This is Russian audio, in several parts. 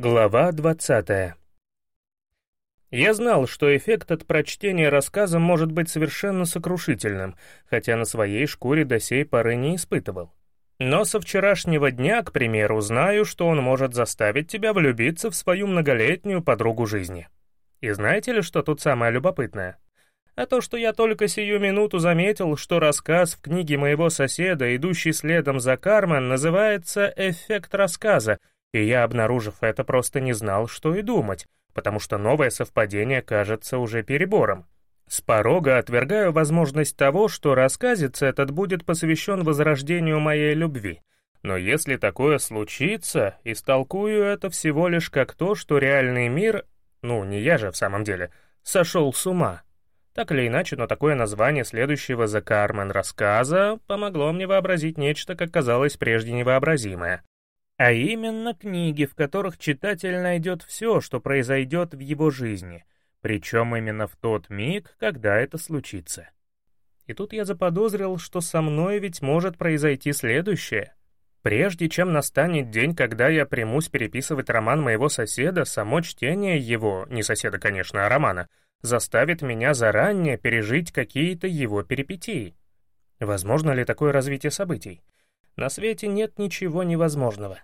Глава 20 Я знал, что эффект от прочтения рассказа может быть совершенно сокрушительным, хотя на своей шкуре до сей поры не испытывал. Но со вчерашнего дня, к примеру, знаю, что он может заставить тебя влюбиться в свою многолетнюю подругу жизни. И знаете ли, что тут самое любопытное? А то, что я только сию минуту заметил, что рассказ в книге моего соседа, идущий следом за Кармен, называется «Эффект рассказа», и я, обнаружив это, просто не знал, что и думать, потому что новое совпадение кажется уже перебором. С порога отвергаю возможность того, что рассказец этот будет посвящен возрождению моей любви. Но если такое случится, истолкую это всего лишь как то, что реальный мир, ну, не я же в самом деле, сошел с ума. Так или иначе, но такое название следующего за Кармен рассказа помогло мне вообразить нечто, как казалось прежде невообразимое. А именно книги, в которых читатель найдет все, что произойдет в его жизни, причем именно в тот миг, когда это случится. И тут я заподозрил, что со мной ведь может произойти следующее. Прежде чем настанет день, когда я примусь переписывать роман моего соседа, само чтение его, не соседа, конечно, а романа, заставит меня заранее пережить какие-то его перипетии. Возможно ли такое развитие событий? На свете нет ничего невозможного.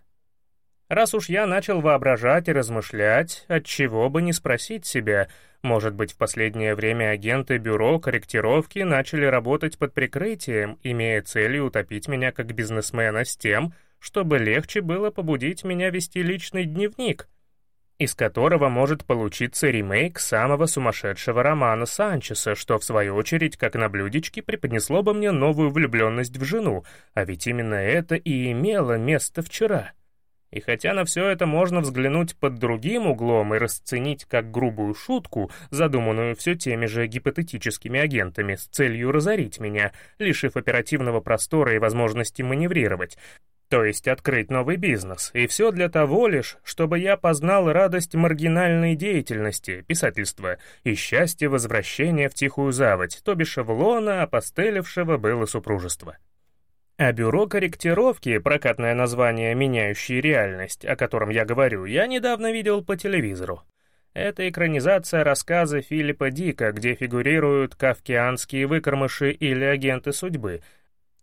Раз уж я начал воображать и размышлять, от чего бы не спросить себя, может быть, в последнее время агенты бюро корректировки начали работать под прикрытием, имея целью утопить меня как бизнесмена с тем, чтобы легче было побудить меня вести личный дневник, из которого может получиться ремейк самого сумасшедшего романа Санчеса, что, в свою очередь, как на блюдечке, преподнесло бы мне новую влюбленность в жену, а ведь именно это и имело место вчера. И хотя на все это можно взглянуть под другим углом и расценить как грубую шутку, задуманную все теми же гипотетическими агентами с целью разорить меня, лишив оперативного простора и возможности маневрировать, то есть открыть новый бизнес, и все для того лишь, чтобы я познал радость маргинальной деятельности, писательства, и счастье возвращения в тихую заводь, то бишь в лона опостылевшего было супружество. А бюро корректировки, прокатное название «Меняющий реальность», о котором я говорю, я недавно видел по телевизору. Это экранизация рассказа Филиппа Дика, где фигурируют кавкианские выкормыши или агенты судьбы —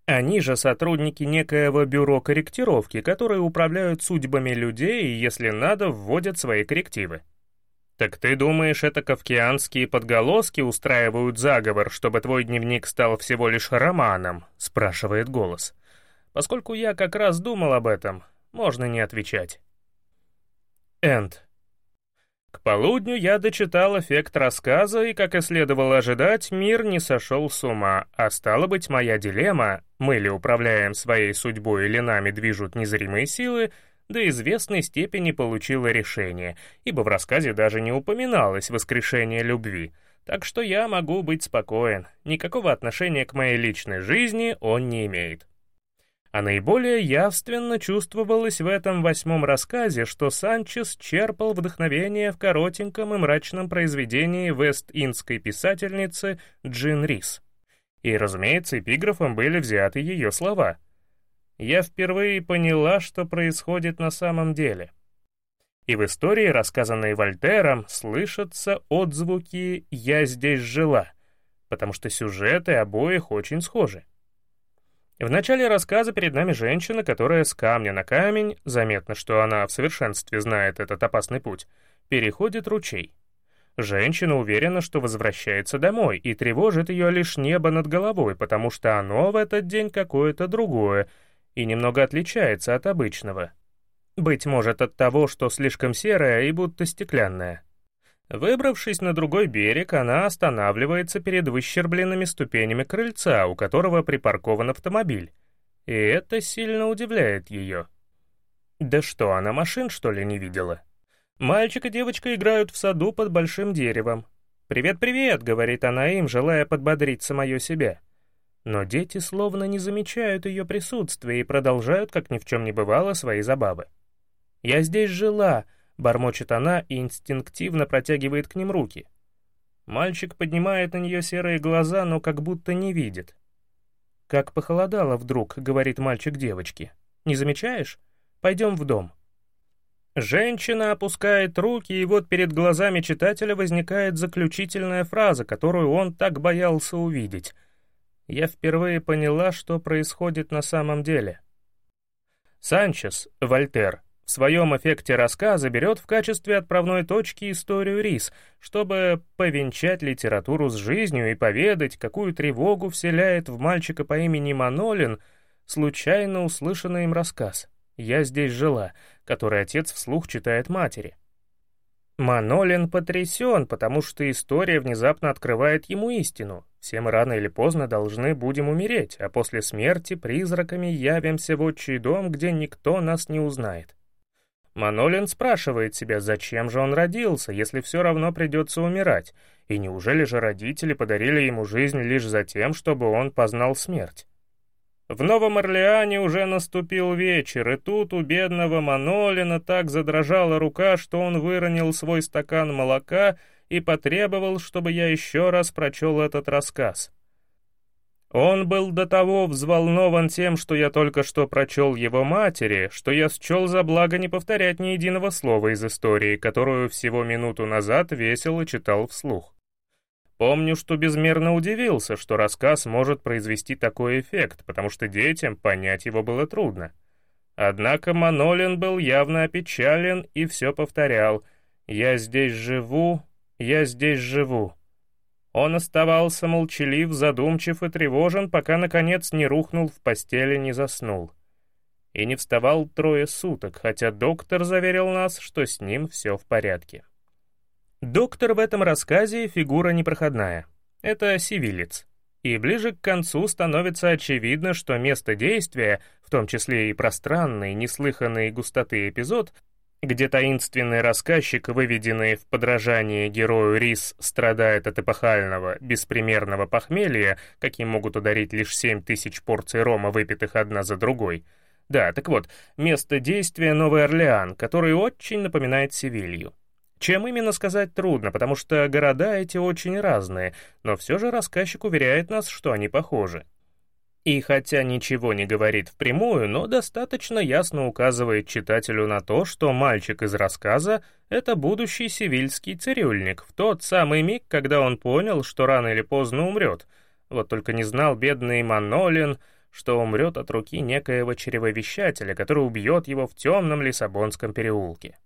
они же сотрудники некоего бюро корректировки, которые управляют судьбами людей и, если надо, вводят свои коррективы. «Так ты думаешь, это кавкианские подголоски устраивают заговор, чтобы твой дневник стал всего лишь романом?» — спрашивает голос. Поскольку я как раз думал об этом, можно не отвечать. Энд. К полудню я дочитал эффект рассказа, и, как и следовало ожидать, мир не сошел с ума, а стало быть, моя дилемма, мы ли управляем своей судьбой или нами движут незримые силы, до известной степени получила решение, ибо в рассказе даже не упоминалось воскрешение любви, так что я могу быть спокоен, никакого отношения к моей личной жизни он не имеет. А наиболее явственно чувствовалось в этом восьмом рассказе, что Санчес черпал вдохновение в коротеньком и мрачном произведении вест-индской писательницы Джин Рис. И, разумеется, эпиграфом были взяты ее слова. «Я впервые поняла, что происходит на самом деле». И в истории, рассказанной Вольтером, слышатся отзвуки «я здесь жила», потому что сюжеты обоих очень схожи. В начале рассказа перед нами женщина, которая с камня на камень, заметно, что она в совершенстве знает этот опасный путь, переходит ручей. Женщина уверена, что возвращается домой, и тревожит ее лишь небо над головой, потому что оно в этот день какое-то другое и немного отличается от обычного. Быть может от того, что слишком серое и будто стеклянное. Выбравшись на другой берег, она останавливается перед выщербленными ступенями крыльца, у которого припаркован автомобиль. И это сильно удивляет ее. Да что, она машин, что ли, не видела? Мальчик и девочка играют в саду под большим деревом. «Привет-привет», — говорит она им, желая подбодрить самое себя. Но дети словно не замечают ее присутствия и продолжают, как ни в чем не бывало, свои забавы. «Я здесь жила», Бормочет она и инстинктивно протягивает к ним руки. Мальчик поднимает на нее серые глаза, но как будто не видит. «Как похолодало вдруг», — говорит мальчик девочке. «Не замечаешь? Пойдем в дом». Женщина опускает руки, и вот перед глазами читателя возникает заключительная фраза, которую он так боялся увидеть. Я впервые поняла, что происходит на самом деле. Санчес, Вольтер, в своем эффекте рассказа берет в качестве отправной точки историю Рис, чтобы повенчать литературу с жизнью и поведать, какую тревогу вселяет в мальчика по имени Манолин случайно услышанный им рассказ. «Я здесь жила», который отец вслух читает матери. Манолин потрясен, потому что история внезапно открывает ему истину. Все мы рано или поздно должны будем умереть, а после смерти призраками явимся в отчий дом, где никто нас не узнает. Манолин спрашивает себя, зачем же он родился, если все равно придется умирать, и неужели же родители подарили ему жизнь лишь за тем, чтобы он познал смерть? В Новом Орлеане уже наступил вечер, и тут у бедного Манолина так задрожала рука, что он выронил свой стакан молока и потребовал, чтобы я еще раз прочел этот рассказ. Он был до того взволнован тем, что я только что прочел его матери, что я счел за благо не повторять ни единого слова из истории, которую всего минуту назад весело читал вслух. Помню, что безмерно удивился, что рассказ может произвести такой эффект, потому что детям понять его было трудно. Однако Манолин был явно опечален и все повторял «Я здесь живу, я здесь живу». Он оставался молчалив, задумчив и тревожен, пока, наконец, не рухнул в постели, не заснул. И не вставал трое суток, хотя доктор заверил нас, что с ним все в порядке. Доктор в этом рассказе фигура непроходная. Это сивилец. И ближе к концу становится очевидно, что место действия, в том числе и пространный, неслыханной густоты эпизод, где таинственный рассказчик, выведенный в подражание герою Рис, страдает от эпохального, беспримерного похмелья, каким могут ударить лишь семь тысяч порций рома, выпитых одна за другой. Да, так вот, место действия Новый Орлеан, который очень напоминает Севилью. Чем именно сказать трудно, потому что города эти очень разные, но все же рассказчик уверяет нас, что они похожи. И хотя ничего не говорит впрямую, но достаточно ясно указывает читателю на то, что мальчик из рассказа — это будущий сивильский цирюльник в тот самый миг, когда он понял, что рано или поздно умрет. Вот только не знал бедный Манолин, что умрет от руки некоего чревовещателя, который убьет его в темном Лиссабонском переулке.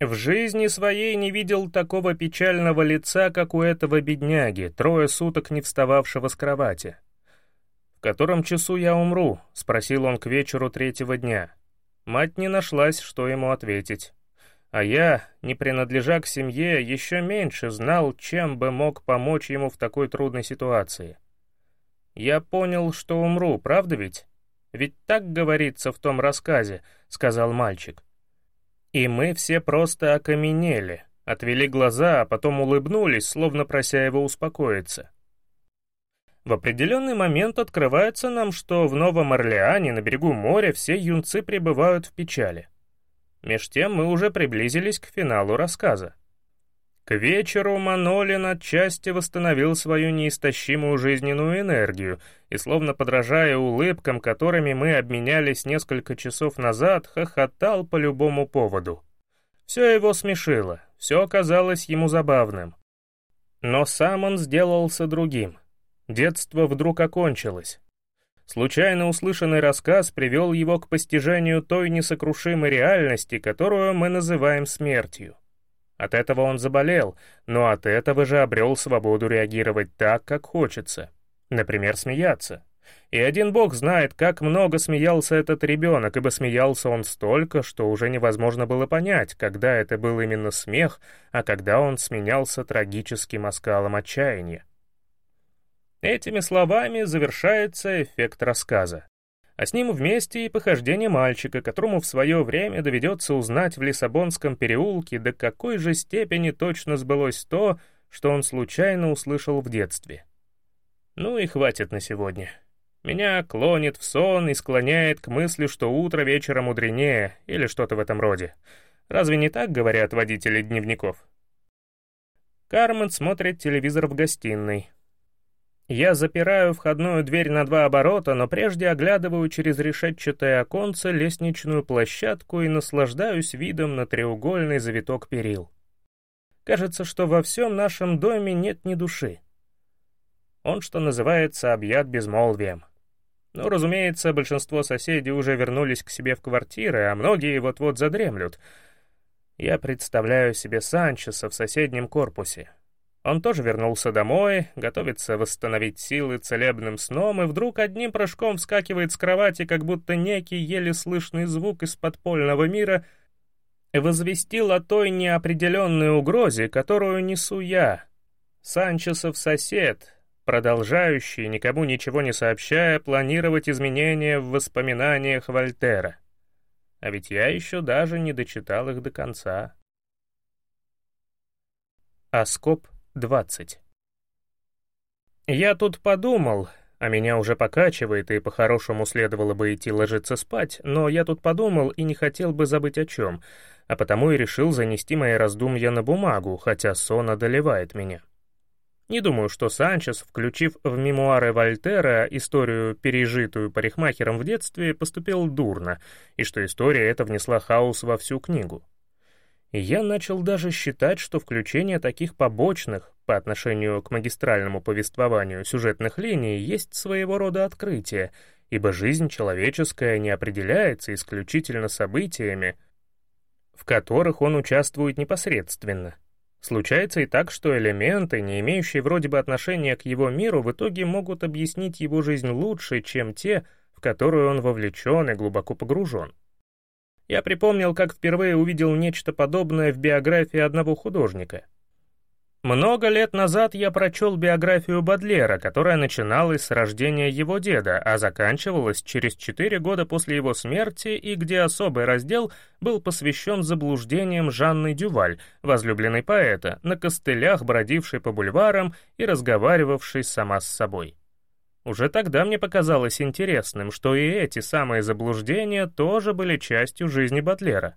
В жизни своей не видел такого печального лица, как у этого бедняги, трое суток не встававшего с кровати. «В котором часу я умру?» — спросил он к вечеру третьего дня. Мать не нашлась, что ему ответить. А я, не принадлежа к семье, еще меньше знал, чем бы мог помочь ему в такой трудной ситуации. «Я понял, что умру, правда ведь? Ведь так говорится в том рассказе», — сказал мальчик. И мы все просто окаменели, отвели глаза, а потом улыбнулись, словно прося его успокоиться. В определенный момент открывается нам, что в Новом Орлеане на берегу моря все юнцы пребывают в печали. Меж тем мы уже приблизились к финалу рассказа. К вечеру Манолин отчасти восстановил свою неистощимую жизненную энергию и, словно подражая улыбкам, которыми мы обменялись несколько часов назад, хохотал по любому поводу. Все его смешило, все казалось ему забавным. Но сам он сделался другим. Детство вдруг окончилось. Случайно услышанный рассказ привел его к постижению той несокрушимой реальности, которую мы называем смертью. От этого он заболел, но от этого же обрел свободу реагировать так, как хочется. Например, смеяться. И один бог знает, как много смеялся этот ребенок, ибо смеялся он столько, что уже невозможно было понять, когда это был именно смех, а когда он сменялся трагическим оскалом отчаяния. Этими словами завершается эффект рассказа а с ним вместе и похождение мальчика, которому в свое время доведется узнать в Лиссабонском переулке, до какой же степени точно сбылось то, что он случайно услышал в детстве. Ну и хватит на сегодня. Меня клонит в сон и склоняет к мысли, что утро вечера мудренее, или что-то в этом роде. Разве не так говорят водители дневников? Кармен смотрит телевизор в гостиной. Я запираю входную дверь на два оборота, но прежде оглядываю через решетчатое оконце лестничную площадку и наслаждаюсь видом на треугольный завиток перил. Кажется, что во всем нашем доме нет ни души. Он, что называется, объят безмолвием. Но, разумеется, большинство соседей уже вернулись к себе в квартиры, а многие вот-вот задремлют. Я представляю себе Санчеса в соседнем корпусе. Он тоже вернулся домой, готовится восстановить силы целебным сном, и вдруг одним прыжком вскакивает с кровати, как будто некий еле слышный звук из подпольного мира возвестил о той неопределенной угрозе, которую несу я, Санчесов сосед, продолжающий, никому ничего не сообщая, планировать изменения в воспоминаниях Вольтера. А ведь я еще даже не дочитал их до конца. Аскоп 20. Я тут подумал, а меня уже покачивает, и по-хорошему следовало бы идти ложиться спать, но я тут подумал и не хотел бы забыть о чем, а потому и решил занести мои раздумья на бумагу, хотя сон одолевает меня. Не думаю, что Санчес, включив в мемуары Вольтера историю, пережитую парикмахером в детстве, поступил дурно, и что история эта внесла хаос во всю книгу. И я начал даже считать, что включение таких побочных, по отношению к магистральному повествованию сюжетных линий, есть своего рода открытие, ибо жизнь человеческая не определяется исключительно событиями, в которых он участвует непосредственно. Случается и так, что элементы, не имеющие вроде бы отношения к его миру, в итоге могут объяснить его жизнь лучше, чем те, в которую он вовлечен и глубоко погружен. Я припомнил, как впервые увидел нечто подобное в биографии одного художника. Много лет назад я прочел биографию Бадлера, которая начиналась с рождения его деда, а заканчивалась через четыре года после его смерти и где особый раздел был посвящен заблуждениям Жанны Дюваль, возлюбленной поэта, на костылях бродившей по бульварам и разговаривавшей сама с собой. Уже тогда мне показалось интересным, что и эти самые заблуждения тоже были частью жизни Батлера.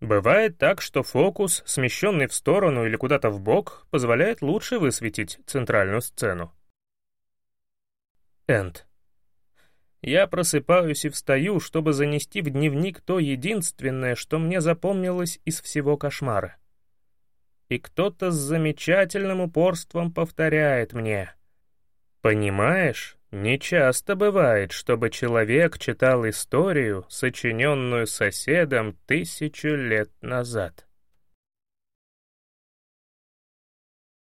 Бывает так, что фокус, смещенный в сторону или куда-то в бок, позволяет лучше высветить центральную сцену. Энд. Я просыпаюсь и встаю, чтобы занести в дневник то единственное, что мне запомнилось из всего кошмара. И кто-то с замечательным упорством повторяет мне — Понимаешь, не часто бывает, чтобы человек читал историю, сочиненную соседом тысячу лет назад.